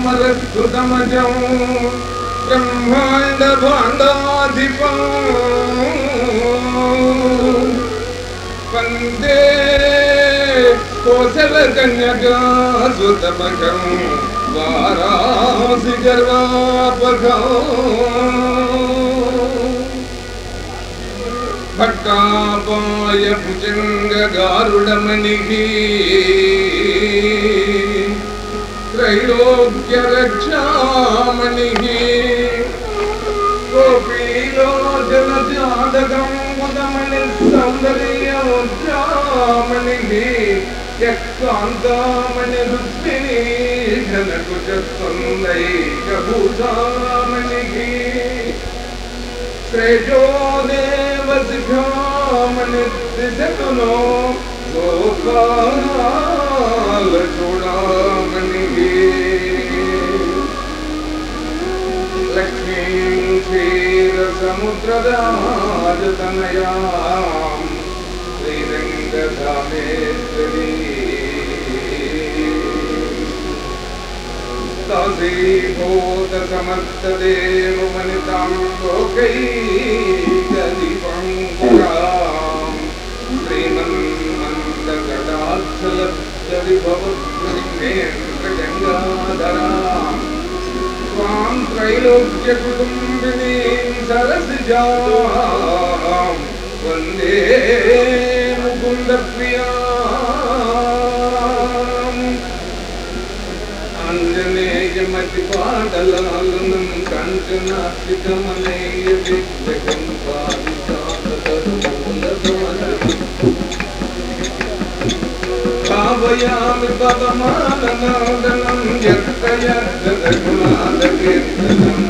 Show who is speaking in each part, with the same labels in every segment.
Speaker 1: ब्रह्मेशानमुखामरक्षुतमजं ब्रह्माण्डभाण्डाधिपम् वंदे कोशलकन्यकासुतमकं वारासि गर्वापकम् பட்டாபாய புஜங்க காருடமணிகி த்ரைலோக்கிய ரட்சாமணிகி கோபீலோஜன ஜாதகம் முதமணி சௌந்தரிய உஜாமணிகி यत्कान्तामणि रुक्मिणी जनकुचत्वं नैकभूतामणिः श्रेजो लोकाल चुड़ामन गे। लक्ष्मी क्षीर समुद्रामीरंग साव र्थदेव लोकैकदिपङ्कुरां लोकैक त्वां त्रैलोक्यकुटुम्बिनीं सरसिजां वन्दे मुकुन्दप्रिया ఆంజనేయమతి పాటలాలనం కంచనాస్తికమనేయ విద్యకం భావయామి పవమాననాదనం యత్ర యత్ర రఘునాథకీర్తనం తత్ర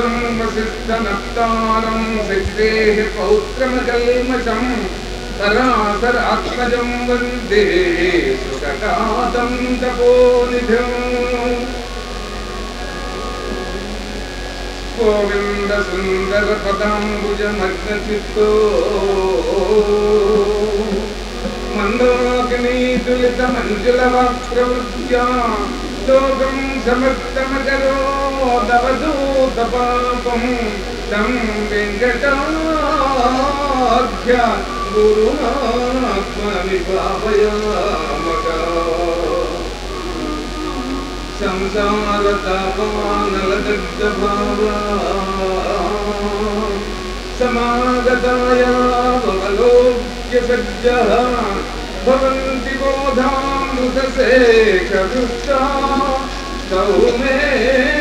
Speaker 1: वसुदम् वसिष्ठनत्तारम् विद्वेः पौत्रमकल्मषम् सरासरात्मजम् वंदे सुकटातम् गोविन्दसुन्दरपदाम्बुजमग्नचित्तो। समस्तमकरोदवधूतपापं तं वेङ्कटाख्य गुरुनात्मनि भावयामका संसारतापानलदग्धभावा समागतायावलोक्य सज्जः भवन्ति बोधामृतसेखदुष्टा तौ मे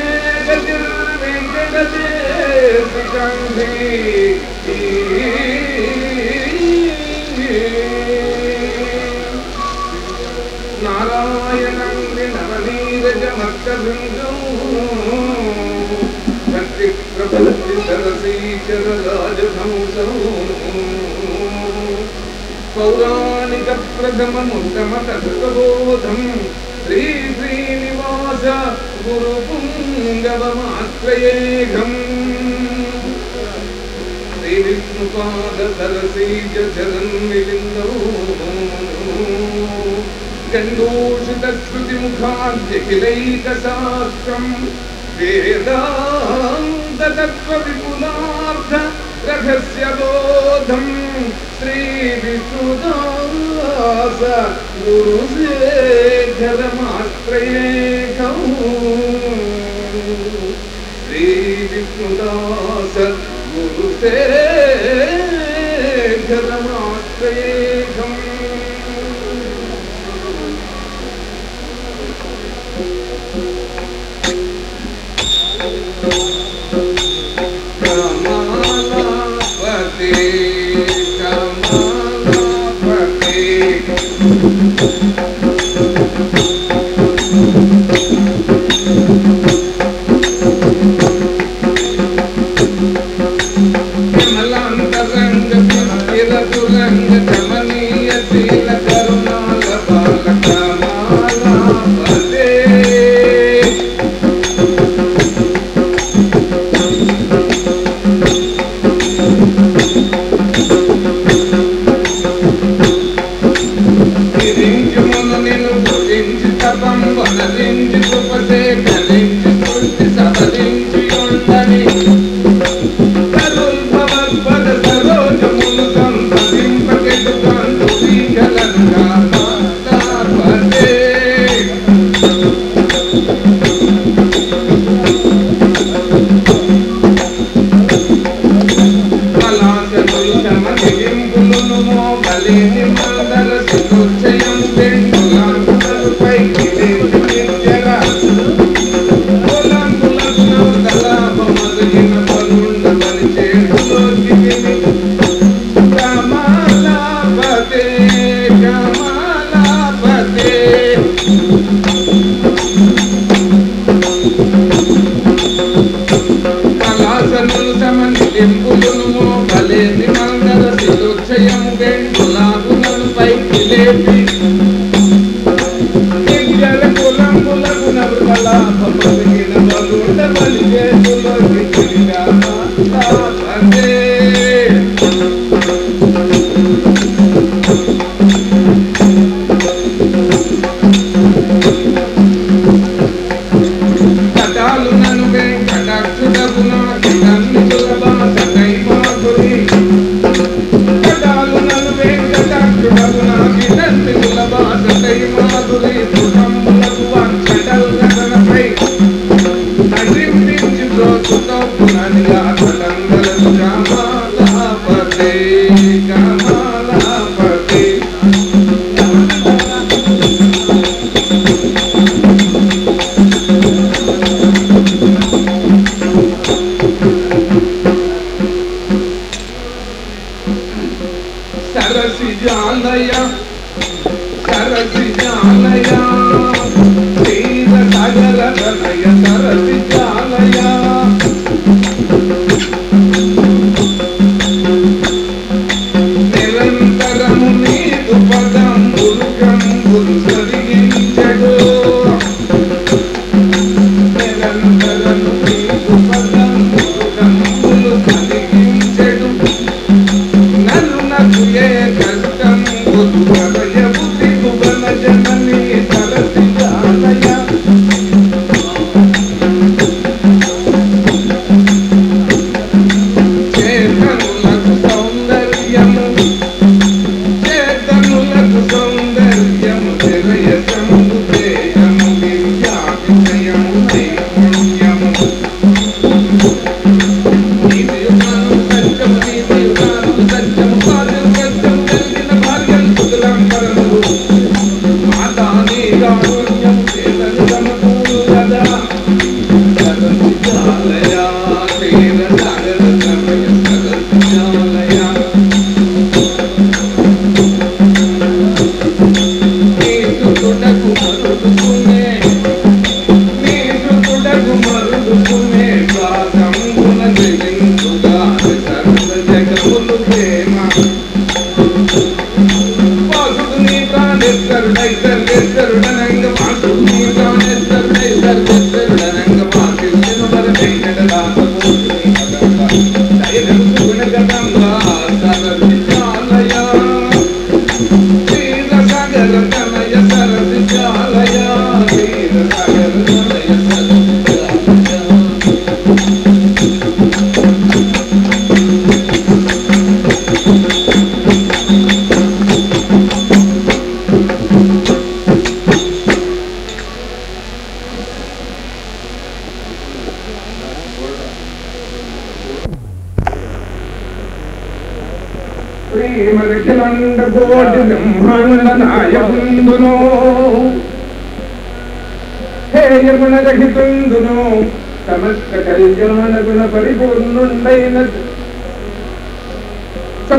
Speaker 1: पौराणिकप्रथममुत्तमतर्कबोधम् श्री श्रीनिवास गुरुपुङ्गवमाश्रयेघम् विष्णुपादतरसीजलन्मिलिन्दौ गण्डूषितश्रुतिमुखाद्यखिलैकशास्त्रम् वेदान्ततत्त्वविपुलार्थ रथस्य बोधम् श्रीविष्णुदास गुरुशेखरमाश्रयेखौ श्रीविष्णुदास ಗುರುತೇ ಘನಮಾತ್ರೆಯೇ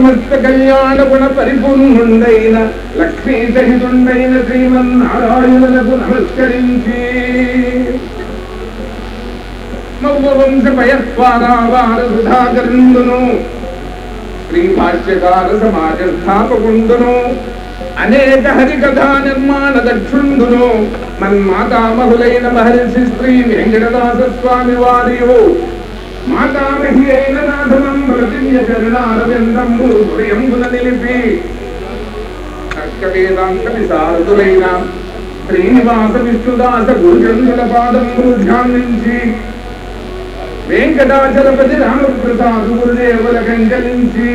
Speaker 1: సమస్త కళ్యాణ గుణ పరిపూర్ణుండైన లక్ష్మీ సహితుండైన శ్రీమన్నారాయణులకు నమస్కరించి. మౌవంశ భయస్వారావారసుధాకరుండును శ్రీ భాష్యకార సమాజ స్థాపకుండును అనేక హరికథా నిర్మాణ దక్షుండును మన్మాతామహులైన మహర్షి శ్రీ వెంకటదాస స్వామి వారి మాతామహి అయిన నాథ ప్రతిజ్ఞ చరణారవిందంబు హృదయంబున నిలిపి వేదాంత విశారదులైన శ్రీనివాస విష్ణుదాస గురుచంద్రుల పాదములు ధ్యానించి వెంకటాచలపతి రామప్రసాద్ గురుదేవుల కంకలించి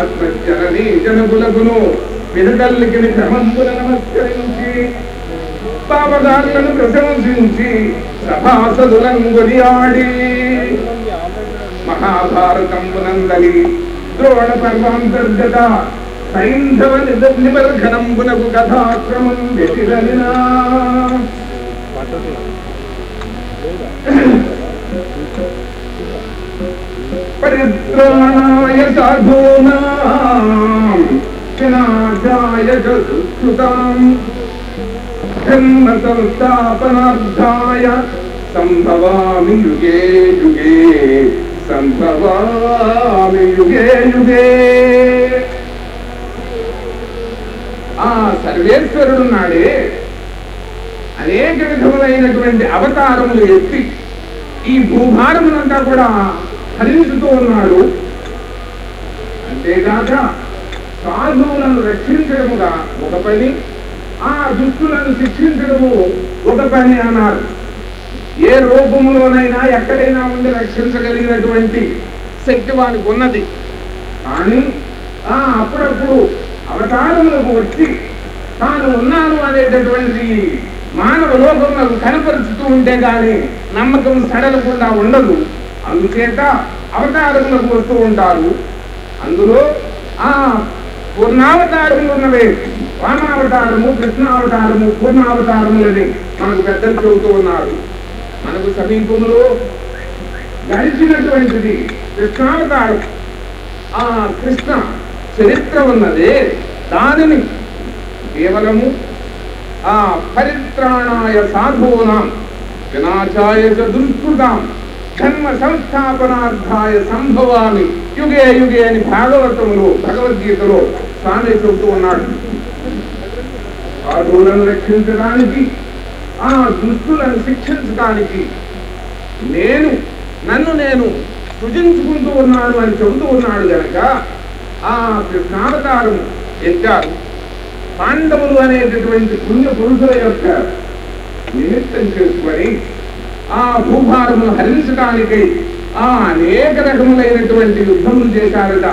Speaker 1: అస్మచ్చరణీ జనకులకును విధతల్లికి క్రమంబుల నమస్కరించి పాపదారులను ప్రశంసించి సభాసదులను కొనియాడి మహాభారతంబునందలి. ద్రోణ పర్వాంతర్గత సైంధవ నిబర్ఘనంబునకు కథాక్రమం వ్యతిరలినా. పరిత్రాణాయ సాధూనాం. వినాశాయ చ దుష్కృతాం సంభవామి యుగే యుగే. సంభవామి యుగే యుగే. ఆ సర్వేశ్వరుడు నాడే అనేక విధములైనటువంటి అవతారములు ఎత్తి ఈ భూభారములంతా కూడా హరించుతూ ఉన్నాడు. అంతేకాక సాధువులను రక్షించడముగా ఒక పని ఆ దుస్తులను శిక్షించడము ఒక పని అన్నారు. ఏ రూపంలోనైనా ఎక్కడైనా ఉండి రక్షించగలిగినటువంటి శక్తి వానికి ఉన్నది. కానీ ఆ అప్పుడప్పుడు అవతారములకు వచ్చి తాను ఉన్నాను అనేటటువంటి మానవ లోకములకు కనపరుచుతూ ఉంటే కానీ నమ్మకం సడలకుండా ఉండదు. అందుచేత అవతారములకు వస్తూ ఉంటారు. అందులో ఆ పూర్ణావతారములు ఉన్నవే వామావతారము కృష్ణావతారము పూర్ణావతారములని మనకు పెద్దలు చెబుతూ ఉన్నారు. మనకు సమీపంలో గడిచినటువంటిది కృష్ణావతారం. ఆ కృష్ణ చరిత్ర ఉన్నదే. దానిని కేవలము ఆ పరిత్రాణాయ సాధూనాం వినాశాయ దుష్కృతాం ధర్మ సంస్థాపనార్థాయ సంభవామి యుగే యుగే అని భాగవతంలో భగవద్గీతలో స్వామి చెబుతూ ఉన్నాడు. సాధువులను రక్షించడానికి ఆ దుష్టులను శిక్షించడానికి నేను నన్ను నేను సృజించుకుంటూ ఉన్నాను అని చెబుతూ ఉన్నాడు గనక ఆ కృష్ణావతారం ఎత్తారు. పాండవులు అనేటటువంటి పుణ్య పురుషుల యొక్క నిమిత్తం చేసుకొని ఆ భూభారమును హరించడానికై ఆ అనేక రకములైనటువంటి యుద్ధములు చేశారట.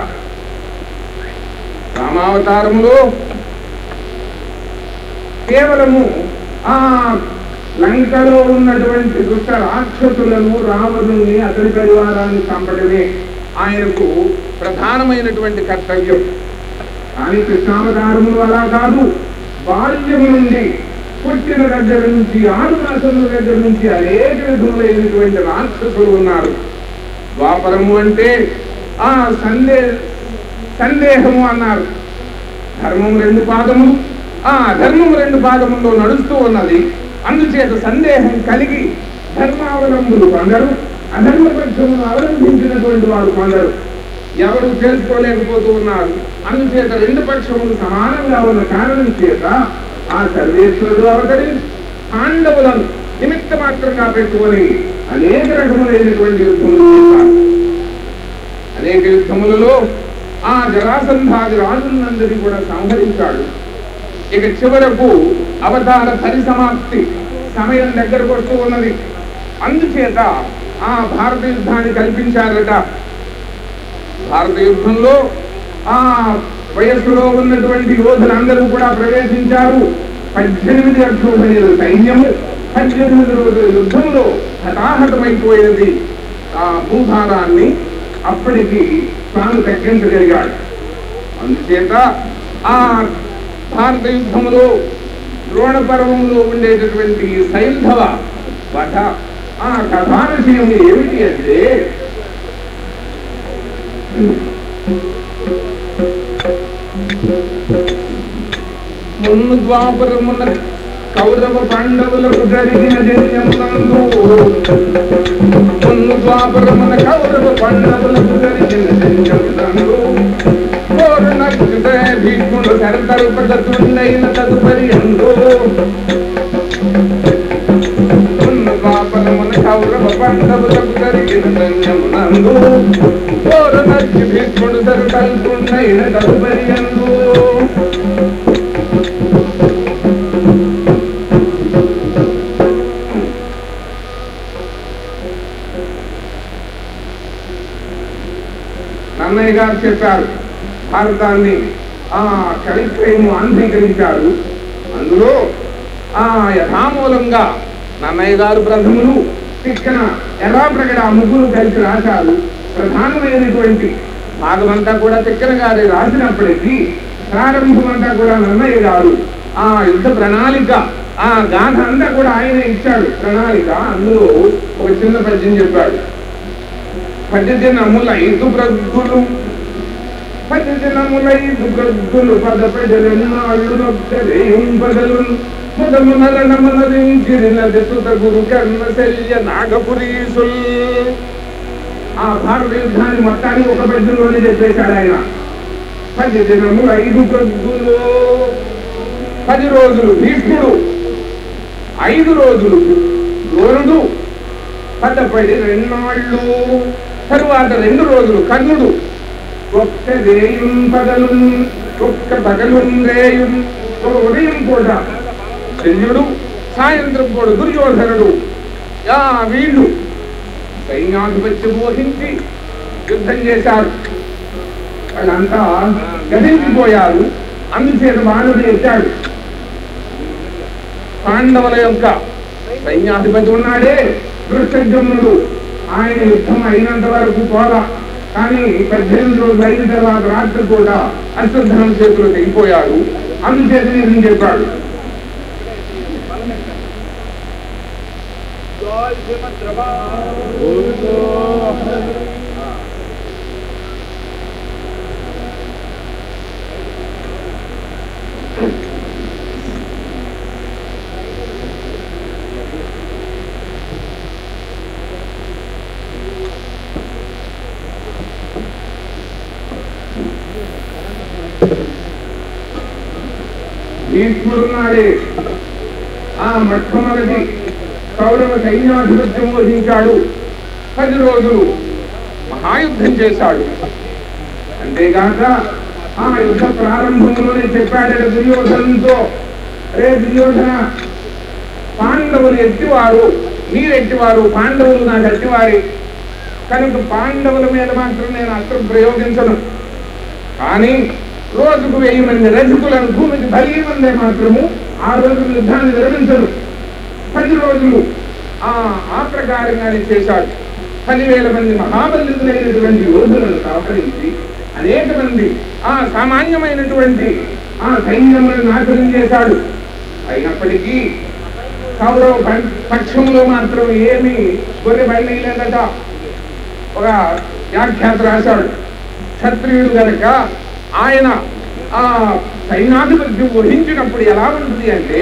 Speaker 1: రామావతారములో కేవలము ఆ లంకలో ఉన్నటువంటి దుష్ట రాక్షసులను రావణుని అతని పరివారాన్ని చంపడమే ఆయనకు ప్రధానమైనటువంటి కర్తవ్యం. కానీ కృష్ణావతారములు అలా కాదు. బాల్యము నుండి పుట్టిన దగ్గర నుంచి ఆరు దగ్గర నుంచి అనేక విధములైనటువంటి రాక్షసులు ఉన్నారు. ద్వాపరము అంటే ఆ సందే సందేహము అన్నారు. ధర్మం రెండు పాదము ఆ ధర్మం రెండు పాదముల్లో నడుస్తూ ఉన్నది. అందుచేత సందేహం కలిగి ధర్మావలంబులు కొందరు అధర్మ పక్షమును అవలంబించినటువంటి వారు కొందరు. ఎవరు తెలుసుకోలేకపోతూ ఉన్నారు. అందుచేత రెండు పక్షములు సమానంగా ఉన్న కారణం చేత ఆ సర్వేశ్వరుడు అవతరి పాండవులను నిమిత్త మాత్రంగా పెట్టుకొని అనేక రకములైనటువంటి యుద్ధములు చేశారు. అనేక యుద్ధములలో ఆ జరాసంధాది రాజులందరినీ కూడా సంహరించాడు. ఇక చివరకు అవతార పరిసమాప్తి సమయం దగ్గరకు వస్తూ ఉన్నది. అందుచేత ఆ భారత యుద్ధాన్ని కల్పించారట. భారత యుద్ధంలో ఆ వయస్సులో ఉన్నటువంటి యోధులందరూ కూడా ప్రవేశించారు. పద్దెనిమిది అక్షోభణీయుల సైన్యము పద్దెనిమిది రోజుల యుద్ధంలో హతాహతమైపోయినది ఆ భూభారాన్ని అప్పటికి తాను తగ్గించగలిగాడు. అందుచేత ఆ భారత యుద్ధంలో ద్రోణ పర్వంలో ఉండేటటువంటి సైంధవ కథ ఆ కథావిషయం ఏమిటి అంటే ముందు ద్వాపరమున కౌరవ పాండవులకు జరిగిన జన్యమునందు శరతరుపగతుండైన తదుపరి పాపనమున కౌరవ పాండవులకు జరిగిన జన్యమునందు పూర్ణకి భీష్ముడు శరతరుపుండైన తదుపరి ఎందు. నన్నయ్య గారు చెప్పారు భారతాన్ని ఆ కవిత్రయము అంగీకరించారు అందులో ఆ యథామూలంగా నన్నయ్య గారు ప్రథములు శిక్షణ ఎలా ఆ ముగ్గురు కలిసి రాశారు. ప్రధానమైనటువంటి భాగమంతా కూడా తిక్కన గారి రాసినప్పటికీ ప్రారంభమంతా కూడా నన్నయ్య గారు ఆ యుద్ధ ప్రణాళిక ఆ గాథ అంతా కూడా ఆయన ఇచ్చాడు. ప్రణాళిక అందులో ఒక చిన్న పద్యం చెప్పాడు. పద్యజనముల ఐదు ప్రజ్ఞులు పద్యజనముల ఐదు ప్రజ్ఞులు పద ప్రజలెన్నాళ్ళు నొక్కరేం బదలు ముదము నరణమునరించిరిన దిసుత గురు కర్ణ శల్య నాగపురీసుల్ ఆ భారత యుద్ధాన్ని మొత్తాన్ని ఒక పెద్దలోనే చెప్పేశాడు ఆయన. పది దినము ఐదు గద్దులు పది రోజులు భీష్ముడు ఐదు రోజులు ద్రోణుడు పదపడి రెండాళ్ళు తరువాత రెండు రోజులు కర్ణుడు. ఒక్క రేయుం పగలు ఒక్క పగలు రేయుం ఉదయం కూడా శల్యుడు సాయంత్రం కూడా దుర్యోధనుడు యా వీళ్ళు సైన్యాధిపత్యం వహించి యుద్ధం చేశారు. వాళ్ళంతా గతించిపోయారు అందుచేత బాణుడు ఎత్తాడు పాండవుల యొక్క సైన్యాధిపతి ఉన్నాడే దృష్టజమునుడు ఆయన యుద్ధం అయినంత వరకు పోలా. కానీ పద్దెనిమిది రోజులు అయిన తర్వాత రాత్రి కూడా అశ్వత్థానం చేతులు తెగిపోయాడు. అందుచేత నేను చెప్పాడు? ద్రవా ఈశ్వరునాడే ఆ మొట్టమొదటి కౌరవ సైన్యాధిపత్యం వహించాడు. పది రోజులు మహాయుద్ధం చేశాడు. అంతేగాక ఆ యుద్ధ ప్రారంభంలోనే చెప్పాడట దుర్యోధనంతో రే దుర్యోధన పాండవులు ఎట్టివారు మీరెట్టివారు పాండవులు నాకు ఎట్టివారి కనుక పాండవుల మీద మాత్రం నేను అస్త్రం ప్రయోగించను. కానీ రోజుకు వెయ్యి మంది రజకులను భూమికి బలి మందే మాత్రము ఆ రోజు యుద్ధాన్ని విరమించరు పది రోజులు ఆ ఆ ప్రకారంగానే చేశాడు పదివేల మంది మహాబలితులైనటువంటి యోధులను సహకరించి అనేక మంది ఆ సామాన్యమైనటువంటి ఆ సైన్యములను నాశనం చేశాడు. అయినప్పటికీ కౌరవ ప- పక్షంలో మాత్రం ఏమి గొర్రె బయలుదేరదట ఒక వ్యాఖ్యాత రాశాడు. క్షత్రియుడు గనక ఆయన ఆ సైన్యాధిపత్యం వహించినప్పుడు ఎలా ఉంటుంది అంటే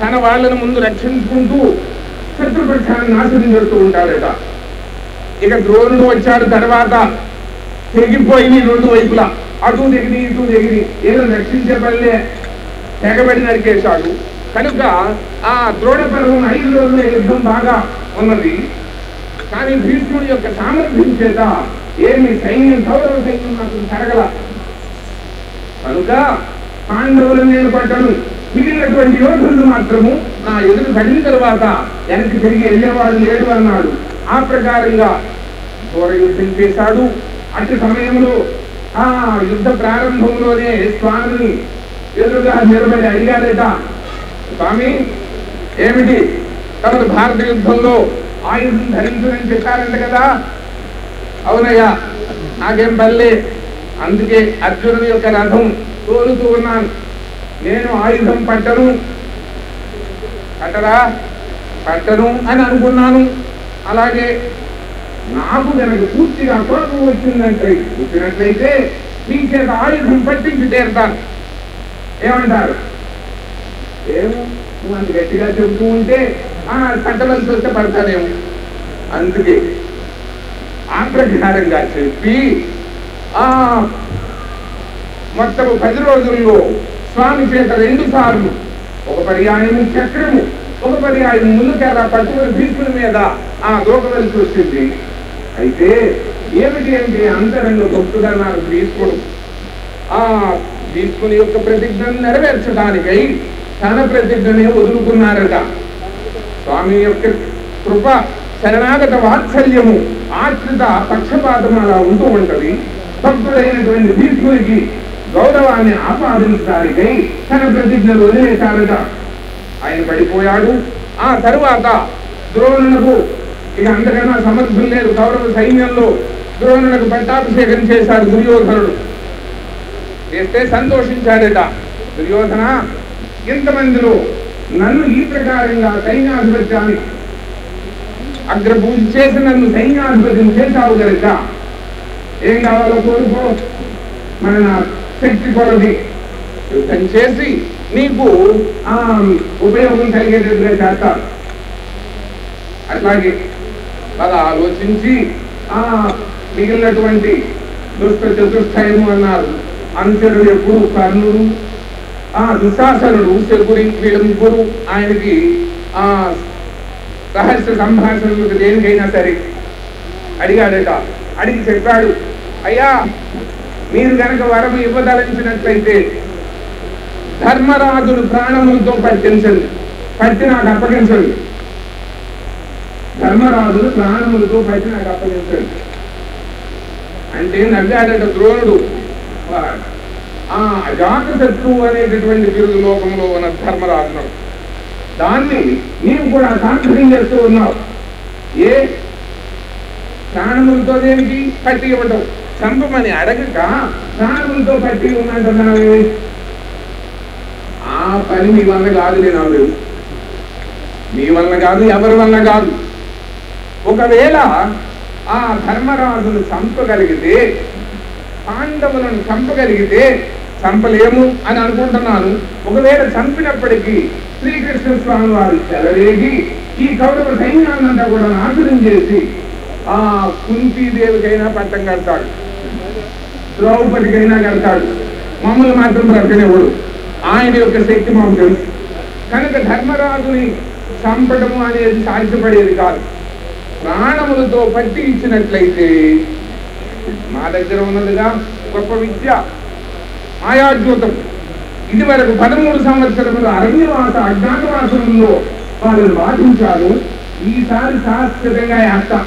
Speaker 1: తన వాళ్ళను ముందు రక్షించుకుంటూ శత్రుపక్షాన్ని నాశనం చేస్తూ ఉంటాడట. ఇక ద్రోణుడు వచ్చాడు తర్వాత తెగిపోయి రెండు వైపులా. అటు దిగిరి ఇటు దిగిరి ఏదో రక్షించే పల్లె తెగబడి నరికేశాడు. కనుక ఆ ద్రోణ పర్వం ఐదు రోజుల యుద్ధం బాగా ఉన్నది. కానీ భీష్ముడి యొక్క సామర్థ్యం చేత ఏమి సైన్యం సౌరవ సైన్యం నాకు తరగల. కనుక పాండవులు నేను పడ్డను మిగిలినటువంటి యోధులు మాత్రము నా ఎదురు కడిన తర్వాత వెనక్కి తిరిగి వెళ్ళేవాడు లేడు అన్నాడు ఆ ప్రకారంగా ఘోర యుద్ధం చేశాడు. అటు సమయంలో ఆ యుద్ధ ప్రారంభంలోనే స్వామిని ఎదురుగా నిలబడి అడిగాడట స్వామి ఏమిటి? తమరు భారత యుద్ధంలో ఆయుధం ధరించదని చెప్పారంట కదా. అవునయ్యా నాకేం పల్లె అందుకే అర్జునుడి యొక్క రథం తోలుతూ ఉన్నాను. నేను ఆయుధం పట్టను. పట్టరా? పట్టను అని అనుకున్నాను. అలాగే నాకు కనుక పూర్తిగా కోపం వచ్చిందంటే వచ్చినట్లయితే మీ చేత ఆయుధం పట్టించి తీరుతాను. ఏమంటారు? ఏమో? నువ్వు అంత గట్టిగా చెబుతూ ఉంటే ఆ కట్టవలసి వస్తే పడతానేమో అందుకే ఆ చెప్పి ఆ మొత్తం పది రోజుల్లో స్వామి చేత రెండు సార్లు ఒక పర్యాయము చక్రము ఒక పర్యాయం ముందుకేలా పట్టుకుని భీష్ముడి మీద ఆ దూకవలసి వచ్చింది అయితే ఏమిటి అంటే అంతరంగ భక్తుగా నాకు భీష్ముడు. ఆ భీష్ముని యొక్క ప్రతిజ్ఞను నెరవేర్చడానికై తన ప్రతిజ్ఞనే వదులుకున్నారట. స్వామి యొక్క కృప శరణాగత వాత్సల్యము ఆశ్రిత పక్షపాతం అలా ఉంటూ ఉంటది. భక్తుడైనటువంటి భీష్ముడికి గౌరవాన్ని ఆపాదించడానికై తన ప్రతిజ్ఞలు వదిలేశారట ఆయన పడిపోయాడు. ఆ తరువాత ద్రోణులకు ఇక అంతకన్నా సమర్థులు లేరు. కౌరవ సైన్యంలో ద్రోణులకు పట్టాభిషేకం చేశాడు దుర్యోధనుడు. చేస్తే సంతోషించాడట. దుర్యోధన ఇంతమందిలో నన్ను ఈ ప్రకారంగా సైన్యాధిపత్యానికి అగ్రపూజ చేసి నన్ను సైన్యాధిపత్యం చేశావు కనుక ఏం కావాలో కోరుకో. మన శక్తి కొలది యుద్ధం చేసి నీకు ఆ ఉపయోగం కలిగేటట్టుగా చేస్తారు అట్లాగే అలా ఆలోచించి ఆ మిగిలినటువంటి దుష్ట చతుష్టయము అన్నారు. అంత్యుడు ఎప్పుడు కర్ణుడు? ఆ దుశాసనుడు శకుడి వీళ్ళ ముగ్గురు ఆయనకి ఆ రహస్య సంభాషణలకు దేనికైనా సరే అడిగాడట. అడిగి చెప్పాడు. అయ్యా మీరు గనక వరం ఇవ్వదలించినట్లయితే ధర్మరాజుడు ప్రాణములతో పట్టించండి పట్టి నాకు అప్పగించండి. ధర్మరాజుడు ప్రాణములతో పట్టి నాకు అప్పగించండి. అంటే నవ్వాడట ద్రోణుడు. ఆ అజాతశత్రువు అనేటటువంటి బిరుదు లోకంలో ఉన్న ధర్మరాజును. దాన్ని నీవు కూడా సాంకర్యం చేస్తూ ఉన్నావు. ఏ? ప్రాణములతో దేనికి పట్టి ఇవ్వటం. చంపమని అడగక ప్రాణములతో పట్టి ఇవ్వమంటున్నావే ఆ పని మీ వల్ల కాదు నేను మీ వల్ల కాదు ఎవరి వల్ల కాదు. ఒకవేళ ఆ ధర్మరాజును చంపగలిగితే పాండవులను చంపగలిగితే చంపలేము అని అనుకుంటున్నాను. ఒకవేళ చంపినప్పటికీ శ్రీకృష్ణ స్వామి వారు చెలరేగి ఈ కౌరవ సైన్యాన్నంతా కూడా నాశనం చేసి ఆ కుంతీదేవికైనా పట్టం కడతాడు ద్రౌపదికైనా కడతాడు. మమ్మల్ని మాత్రం బ్రతకనివ్వడు. ఆయన యొక్క శక్తి మాకు తెలుసు. కనుక ధర్మరాజుని చంపడము అనేది సాధ్యపడేది కాదు. ప్రాణములతో పట్టి ఇచ్చినట్లయితే మా దగ్గర ఉన్నదిగా గొప్ప విద్య మాయాద్యూతం ఇది వరకు పదమూడు సంవత్సరములు అరణ్యవాస అజ్ఞాతవాసంలో వాళ్ళని బాధించారు ఈసారి శాశ్వతంగా వేస్తాం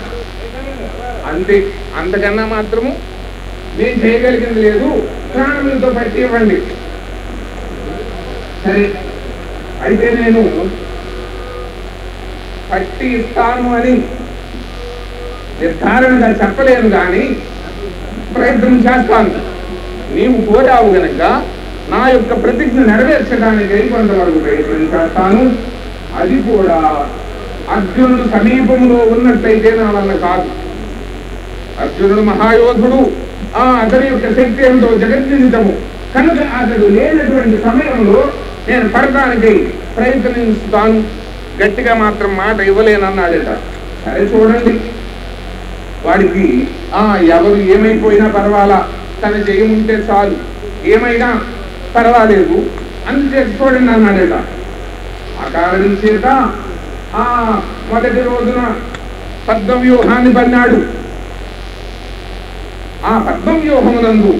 Speaker 1: అంతే అంతకన్నా మాత్రము నేను చేయగలిగింది లేదు. ప్రాణములతో పట్టి ఇవ్వండి. సరే అయితే నేను పట్టి ఇస్తాను అని నిర్ధారణగా చెప్పలేను కానీ ప్రయత్నం చేస్తాను. నీవు కోరావు గనక నా యొక్క ప్రతిజ్ఞ నెరవేర్చడానికి కొంతవరకు ప్రయత్నం చేస్తాను. అది కూడా అర్జునుడు సమీపంలో ఉన్నట్లయితే నా వల్ల కాదు. అర్జునుడు మహాయోధుడు. ఆ అతని యొక్క శక్తి ఎంతో జగజ్జనితము కనుక అతడు లేనటువంటి సమయంలో నేను పడటానికి ప్రయత్నిస్తాను. గట్టిగా మాత్రం మాట ఇవ్వలేనన్నాడట సరే చూడండి. వాడికి ఆ ఎవరు ఏమైపోయినా పర్వాలా. తన జయముంటే చాలు. ఏమైనా పర్వాలేదు. అందుచేత చూడండి అన్నాడట ఆ కారణం చేత ఆ మొదటి రోజున పద్మ వ్యూహాన్ని పన్నాడు ఆ పద్మవ్యూహమునందు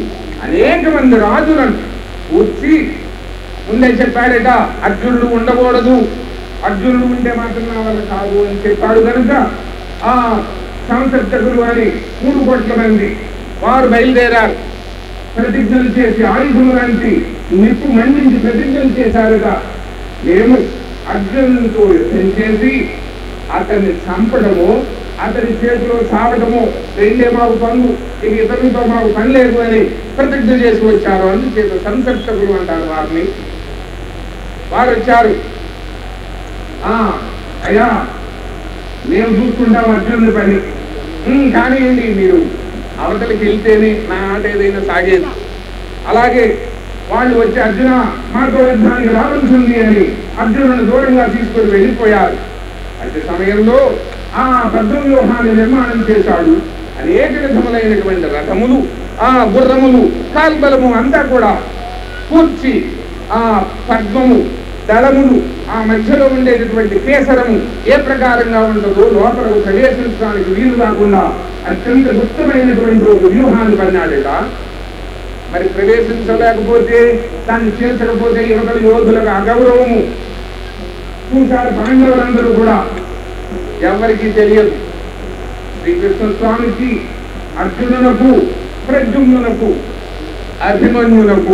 Speaker 1: అనేక మంది రాజులను కూర్చి ముందే చెప్పాడట అర్జునుడు ఉండకూడదు అర్జునుడు ఉంటే మాత్రం నా వల్ల కాదు అని చెప్పాడు కనుక ఆ సంసర్చకులు అని మూడు కోట్ల మంది వారు బయలుదేరారు. ప్రతిజ్ఞలు చేసి ఆయుధములంటి నిప్పు మండించి ప్రతిజ్ఞలు చేశారుట. మేము అర్జునుడితో యుద్ధం చేసి అతన్ని చంపడము అతని చేతిలో సాగటము రెండే మాకు పనులు ఇక ఇతరులతో మాకు పని లేదు అని ప్రతిజ్ఞ చేసి వచ్చారు. అందుచేత సంసర్చకులు అంటారు వారిని. వారు వచ్చారు. ఆ అయ్యా మేము చూసుకుంటాం అర్జునుడి పని. కానివ్వండి మీరు. అవతలికి వెళ్తేనే నా ఆట ఏదైనా సాగేది. అలాగే వాళ్ళు వచ్చి అర్జున మాతో యుద్ధానికి రావాల్సింది అని అర్జునుడు దూరంగా తీసుకొని వెళ్ళిపోయారు. అదే సమయంలో ఆ పద్మవ్యూహాన్ని నిర్మాణం చేశాడు. అనేక విధములైనటువంటి రథములు ఆ గుర్రములు కాల్బలము అంతా కూడా కూర్చి ఆ పద్మము దళములు ఆ మధ్యలో ఉండేటటువంటి కేసరము ఏ ప్రకారంగా ఉంటుందో లోపలకు ప్రవేశించడానికి వీలు కాకుండా అత్యంత గుప్తమైనటువంటి ఒక వ్యూహాన్ని పడినాడట మరి ప్రవేశించలేకపోతే దాన్ని చేర్చకపోతే యువతల యోధులకు అగౌరవము చూశారు పాండవులందరూ కూడా. ఎవరికి తెలియదు. శ్రీకృష్ణ స్వామికి అర్జునునకు ప్రద్యుమ్నునకు అభిమన్యునకు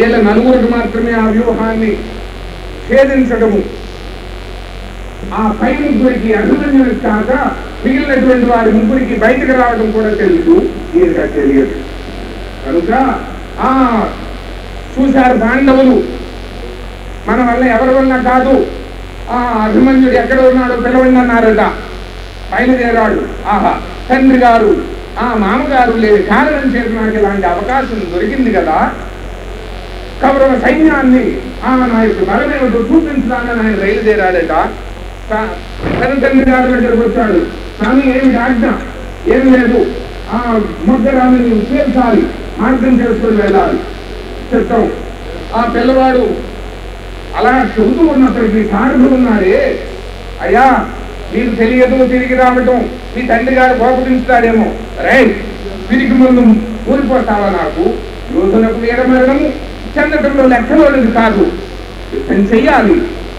Speaker 1: వీళ్ళ నలుగురికి మాత్రమే ఆ వ్యూహాన్ని ఛేదించడము. ఆ పై ముగ్గురికి అభిమన్యునికి కాక మిగిలినటువంటి వారి ముగ్గురికి బయటకు రావడం కూడా తెలుసు ఈయనగా తెలియదు. కనుక ఆ చూశారు పాండవులు. మన వల్ల ఎవరి వల్ల కాదు. ఆ అభిమన్యుడు ఎక్కడ ఉన్నాడో పిలవండి అన్నారట బయలుదేరాడు ఆహా తండ్రి గారు. ఆ మామగారు లేదు కారణం చేత నాకు ఇలాంటి అవకాశం దొరికింది కదా. కౌరవ సైన్యాన్ని ఆ నా యొక్క బలమేమిటో చూపించడానికి ఆయన బయలుదేరాడట. తన తండ్రి గారి దగ్గరకు వచ్చాడు. స్వామి ఏమి ఆజ్ఞ? ఏం లేదు. ఆ మొగ్గరాన్ని చేర్చాలి మార్గం చేసుకుని వెళ్ళాలి. చెప్తాం. ఆ పిల్లవాడు అలా చెబుతూ ఉన్నప్పటికీ సాధుడు ఉన్నాడే అయ్యా మీకు తెలియదు తిరిగి రావటం. మీ తండ్రి గారు కోపగించుతాడేమో రే తిరిగి ముందు కూలిపోతావా నాకు? యోధులకు వీరమరణము చెందటంలో లెక్కలోనిది కాదు. యుద్ధం చెయ్యాలి.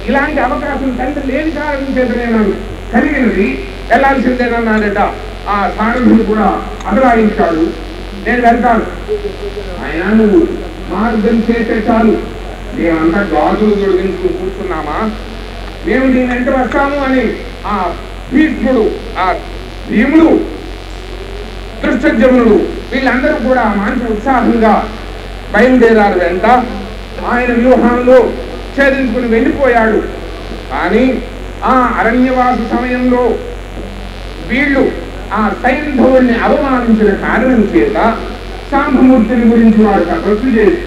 Speaker 1: ఇలాంటి అవకాశం తండ్రి లేని కారణం చేత నేను కలిగినది వెళ్ళాల్సిందేనన్నాడట ఆ సారథుడు కూడా అభిరాయించాడు నేను వెళ్తాను. ఆయన నువ్వు మార్గం చేసే చాలు. మేమంతా గాజులు తొలగించుకుని కూర్చున్నామా? మేము దీని వెంట వస్తాము అని ఆ భీష్ముడు ఆ భీముడు కృష్ణజమునుడు వీళ్ళందరూ కూడా మంచి ఉత్సాహంగా బయలుదేరారు వెంట ఆయన వ్యూహంలో ఛేదించుకుని వెళ్ళిపోయాడు. కానీ ఆ అరణ్యవాస సమయంలో వీళ్ళు ఆ సైంధవుడిని అవమానించిన కారణం చేత శాంభమూర్తిని గురించి వాడు తపస్సు చేసి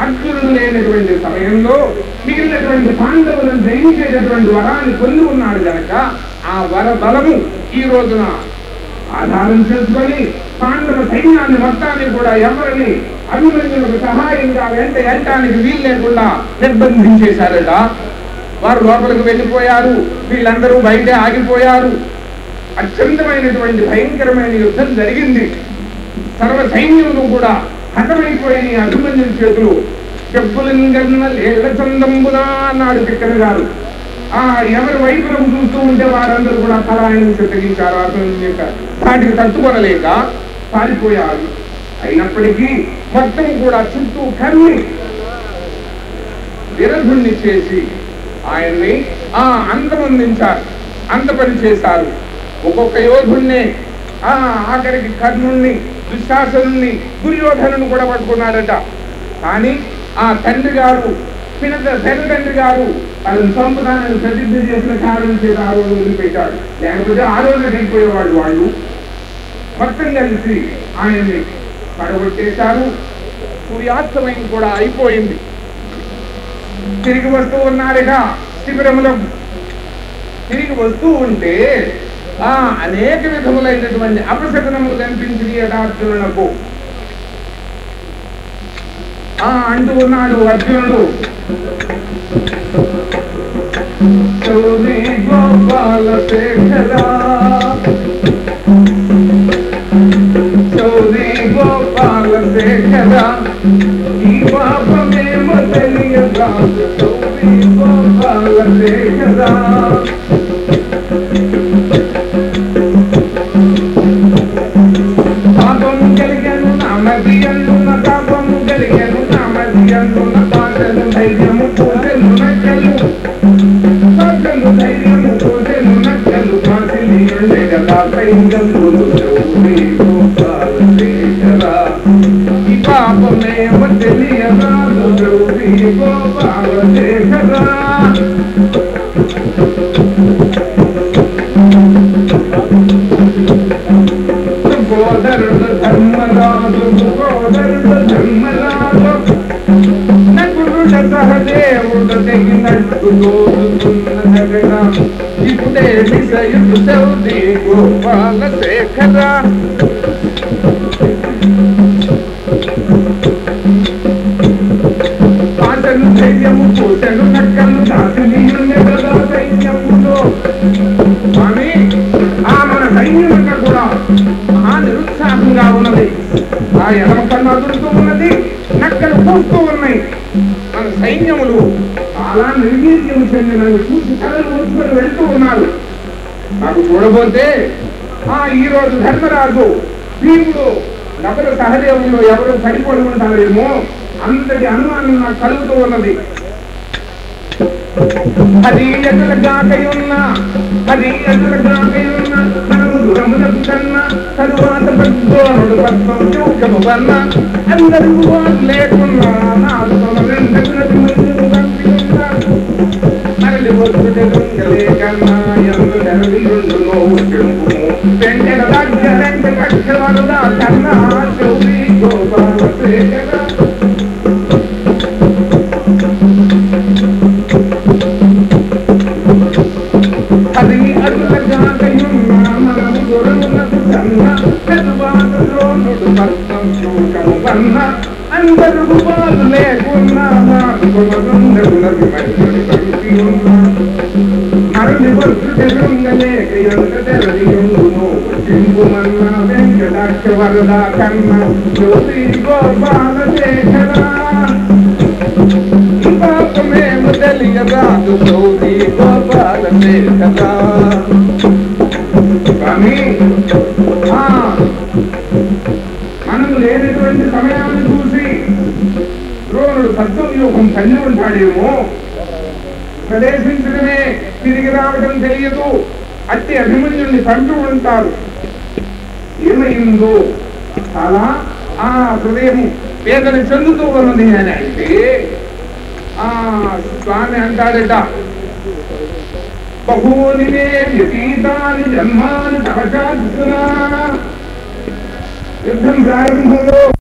Speaker 1: అర్జునుడు లేనటువంటి సమయంలో మిగిలినటువంటి పాండవులను జయించేటటువంటి వరాన్ని పొంది ఉన్నాడు గనక ఆ వర బలము ఈ రోజున ఆధారం చేసుకొని పాండవ సైన్యాన్ని మొత్తాన్ని కూడా ఎవరిని అభిమన్యులకు సహాయంగా వెంట వెళ్ళటానికి వీలు లేకుండా నిర్బంధించేశారట. వారు లోపలికి వెళ్ళిపోయారు. వీళ్ళందరూ బయటే ఆగిపోయారు. అత్యంతమైనటువంటి భయంకరమైన యుద్ధం జరిగింది. సర్వ సైన్యములు కూడా హతమైపోయిన అభిమన్యుని చేతులు చెప్పులింగన్న లేళ్ళ చందంబునా అన్నాడు తిక్కన గారు. ఆ ఎవరి వైపులకు చూస్తూ ఉంటే వారందరూ కూడా తలాయని చెట్టగించారు అర్థం చేశారు. వాటికి తట్టుకొనలేక పారిపోయారు. అయినప్పటికీ మొత్తం కూడా చుట్టూ కన్ని విరధుణ్ణి చేసి ఆయన్ని ఆ అంతమొందించారు అంతపని చేశారు. ఒక్కొక్క యోధుణ్ణే ఆ ఆఖరికి కర్ణుణ్ణి దుశ్శాసనుణ్ణి దుర్యోధనుని కూడా పట్టుకున్నాడట. కానీ ఆ తండ్రి గారు పినత పెద్ద తండ్రి గారు వాళ్ళని చంపుతానని ప్రసిద్ధ చేసిన కారణం చేత ఆ రోజు వదిలిపెట్టాడు. లేకపోతే ఆ రోజు వెళ్ళిపోయేవాడు వాళ్ళు. మొత్తం కలిసి ఆయన్ని పడగొట్టేశారు. సూర్యాస్తమయం కూడా అయిపోయింది. తిరిగి వస్తూ ఉన్నారుగా శిబిరములం. తిరిగి వస్తూ ఉంటే ఆ అనేక విధములైనటువంటి అపశకనములు కనిపించింది యథార్థులకు. ఆ అంటూ ఉన్నాడు అర్జునుడు. చౌరి గోపాల శేఖరా. చౌరి గోపాల శేఖరా. ఈ పాపమేమో తెలియదా చౌరి గోపాల శేఖరా. నిరుత్సాహంగా ఉన్నది. ఆ ఎడమ కన్ను అదురుతూ ఉన్నది నక్కలు పూస్తూ ఉన్నాయి. మన సైన్యములు చాలా నిర్వీర్యం చెందిన చూసి కళలు ఉంచుకొని వెళ్తూ ఉన్నారు. నాకు చూడబోతే ఆ ఈ రోజు ధర్మరాజు భీముడు నగర సహదేవులు ఎవరు సరిపడి ఉంటారేమో అంతటి అనుమానం నాకు కలుగుతూ ఉన్నది. అది ఎదురుగాకయున్న అది ఎదురుగాకయున్న మనము దూరములకు కన్నా తరువాత పెద్దోనుడు పద్మం చూకము వన్న అందరూ వారు లేకున్నా నాలుగు రెండకులకు ముందు పంపిస్తున్నారు మరలి వస్తుడే దొంగలే కన్నా ఎందు నెరవిలుండును చెంపుము వెంకట రాజ్య వెంక కక్షవరుడా కన్నా చౌరి గోపాల పెద్దవాడులోనుడు పద్మం చూకము వన్న అందరూ వారు లేకున్నా నాలుగు రెండకులకు మధ్యని పంపి ఉన్నారు మరలి వస్తుడే దొంగలేక ఎంత తెరలియుండును చింపుమన్న వెంకటాక్ష వరద కన్న జ్యోతి గోపాల శేఖర పాపమేము తెలియరాదు గౌరీ గోపాల శేఖర స్వామి ఆ, మనం లేనటువంటి సమయాన్ని చూసి ద్రోణుడు సద్వ్యూహం కలిగి ఉంటాడేమో ప్రవేశించడమే తిరిగి రావడం తెలియదు. అట్టి అభిమన్యుల్ని తంటూ ఉంటారు. ఏమైందో? చాలా ఆ హృదయం వేదన చెందుతూ ఉన్నది అని అంటే ఆ స్వామి అంటాడట బహూని మే వ్యతీతాని జన్మాని Eu não vai